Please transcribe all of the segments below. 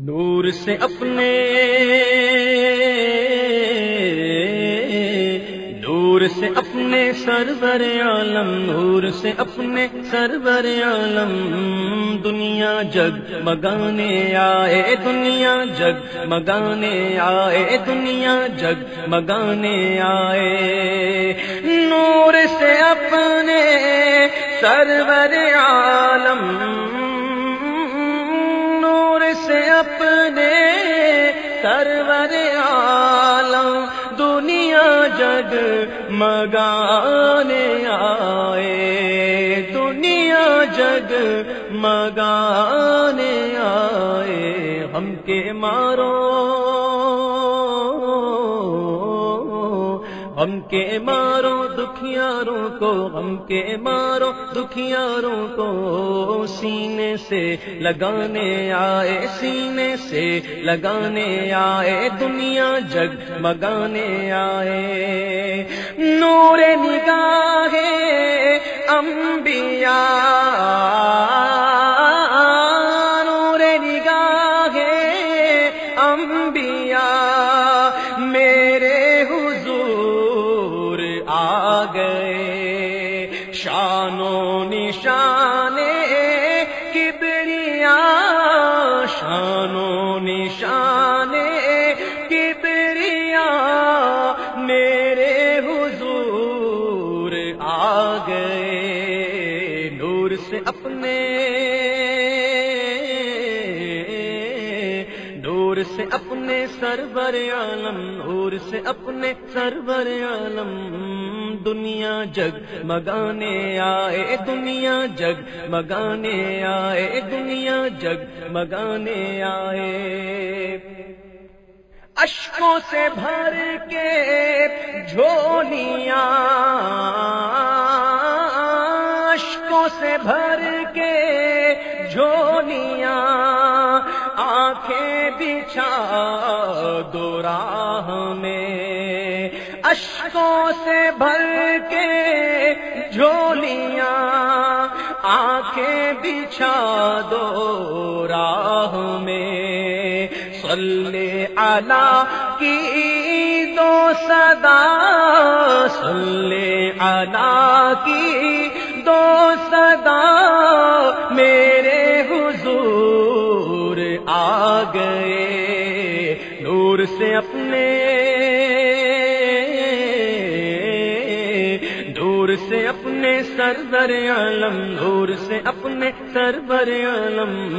نور سے اپنے نور سے اپنے سرور عالم، نور سے اپنے سرور عالم۔ دنیا جگ مگانے آئے، دنیا جگ مگانے آئے، دنیا جگ مگانے آئے۔ نور سے اپنے سرور عالم اپنے سرور عالم دنیا جگ مگانے آئے۔ دنیا جگ مگانے آئے۔ ہم کے مارو کے مارو دکھیاروں کو ہم کے مارو دکھیاروں کو۔ سینے سے لگانے آئے، سینے سے لگانے آئے، دنیا جگ مگانے آئے۔ نور نگاہ انبیاء، نور نگاہ انبیاء۔ سربر عالم نور سے اپنے سربر عالم۔ دنیا جگ، مگانے آئے، دنیا جگ۔ مگانے آئے، دنیا جگ۔ مگانے آئے۔ اشکوں سے بھر کے جھولیاں۔ اشکوں سے بھر کے جھولیاں۔ آنکھیں بچھا دو راہ میں۔ اشکوں سے بھر کے جھولیاں آنکھیں بچھا دو راہ میں۔ سلے آلہ کی دو صدا۔ سلے آلہ کی دو صدا۔ میرے گئے نور سے اپنے نور سے اپنے سرور عالم، نور سے اپنے سرور عالم۔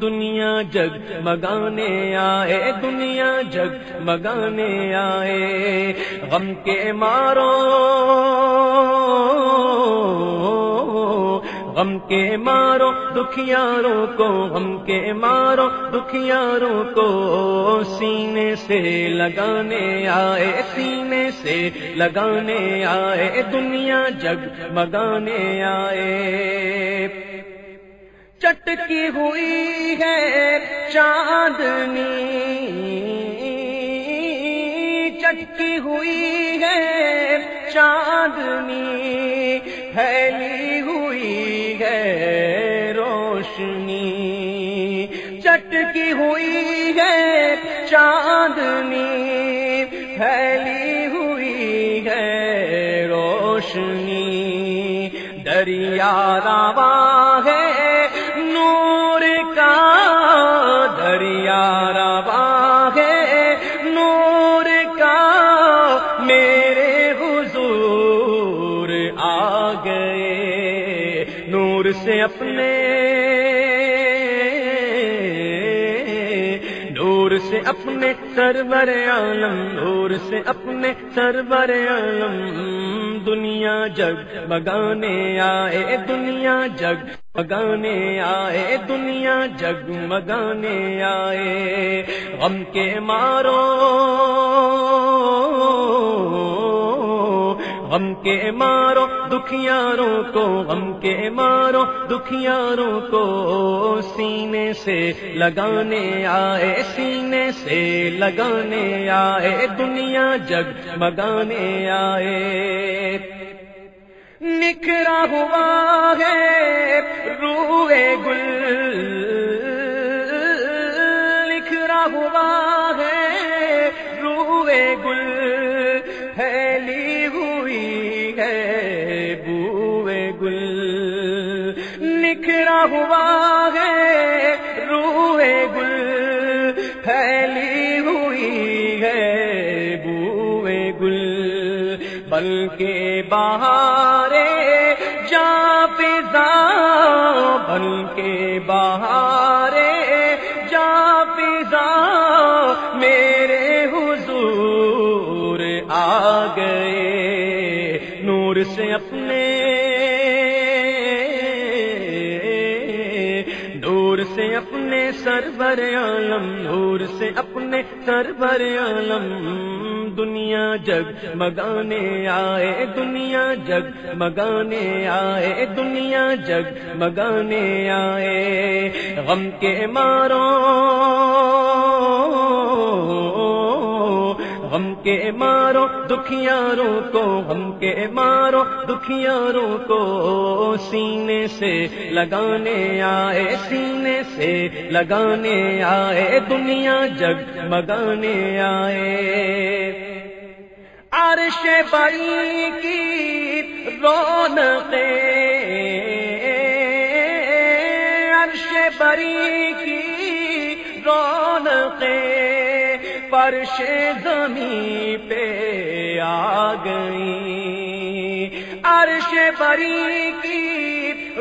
دنیا جگ مگانے آئے، دنیا جگ مگانے آئے۔ غم کے مارو غم کے مارو، دکھیاروں کو غم کے مارو، دکھیاروں کو سینے سے لگانے آئے، سینے سے لگانے آئے، دنیا جگ مگانے آئے۔ چٹکی ہوئی ہے چاندنی، چٹکی ہوئی ہے چاندنی پھیلی چٹکی ہوئی ہے، چاندنی پھیلی ہوئی ہے روشنی۔ دریا روا ہے نور کا، دریا روا ہے نور کا۔ میرے حضور آ گئے، نور سے سے اپنے سرور عالم نور سے اپنے سرور عالم۔ دنیا جگ بگانے آئے، دنیا جگ بگانے آئے، دنیا جگ مگانے آئے۔ غم کے مارو۔ غم کے مارو، دکھیاروں کو غم کے مارو، دکھیاروں کو سینے سے لگانے آئے، سینے سے لگانے آئے، دنیا جگ مگانے آئے۔ نکھرا ہوا ہے روئے گل، نکھرا ہوا ہے روئے گل۔ پھیلی ہوئی ہے بوئے گل۔ بلکہ بہارے جا پا بلکہ بہار اپنے سربر عالم، نور سے اپنے سربر عالم۔ دنیا جگ، مگانے آئے، دنیا جگ، مگانے آئے، دنیا جگ، مگانے آئے۔ غم کے مارو۔ کے مارو دکھیاروں کو غم کے مارو دکھیاروں کو۔ سینے سے لگانے آئے، سینے سے لگانے آئے، دنیا جگ مگانے آئے۔ عرش بڑی کی رونقیں، عرش بری کی رونقیں۔ فرش زمین پہ آ گئی عرش بری کی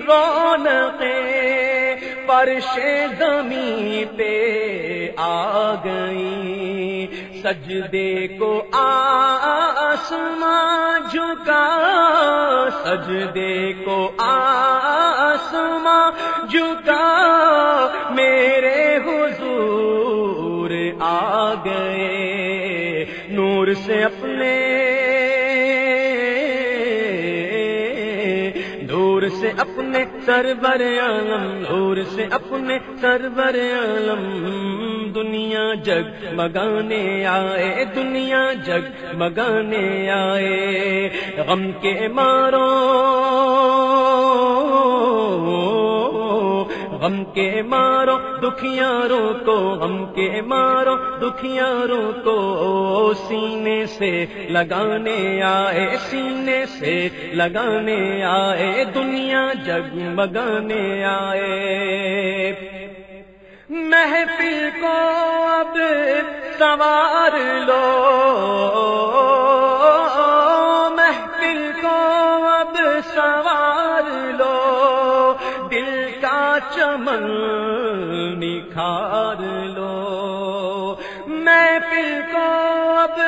رونقیں فرش زمین پہ آ گئی سجدے کو آسمان جھکا، سجدے کو آسمان جھکا۔ میرے نور سے اپنے نور سے اپنے سربر عالم نور سے اپنے سربر عالم۔ دنیا جگ مگانے آئے، دنیا جگ مگانے آئے۔ غم کے مارو غم کے مارو دکھیاروں کو غم کے مارو دکھیاروں کو سینے سے لگانے آئے، سینے سے لگانے آئے، دنیا جگ مگانے آئے۔ محفل کو اب سوار لو، محفل کو اب سوار چمن نکھار لو۔ میں پل کو اب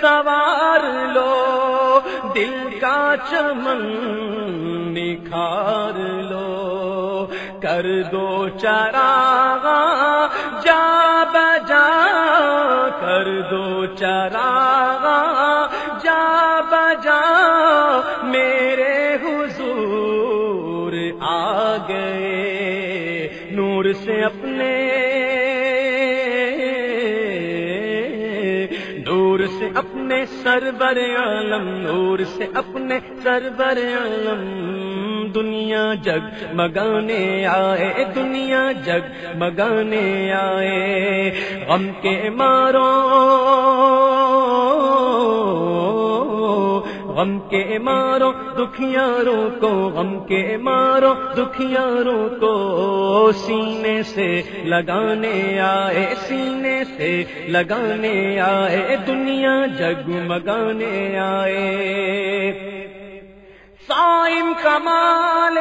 سوار لو۔ دل کا چمن نکھار لو۔ کر دو چارا جا بجا۔ کر دو چارا نور سے اپنے سربر عالم، نور سے اپنے سربر عالم۔ دنیا جگ مگانے آئے، دنیا جگ مگانے آئے۔ غم کے مارو غم کے مارو، دکھیاروں کو غم کے مارو، دکھیاروں کو سینے سے لگانے آئے، سینے سے لگانے آئے، دنیا جگ مگانے آئے۔ سائم کمال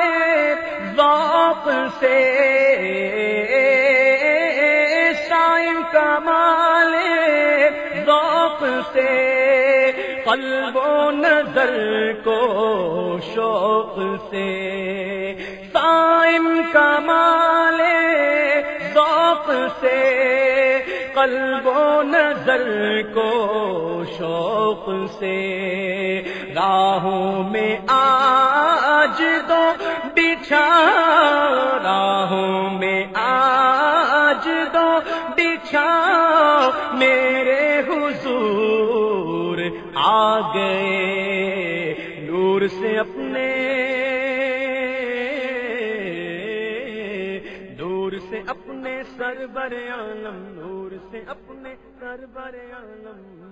ذوق سے، سائم کمال ذوق سے۔ قلب و نظر کو شوق سے سائم کمال ذوق سے قلب و نظر کو شوق سے راہوں میں آج دو بچھا راہوں میں گئے نور سے اپنے دور سے اپنے سربر عالم نور سے اپنے سربر عالم۔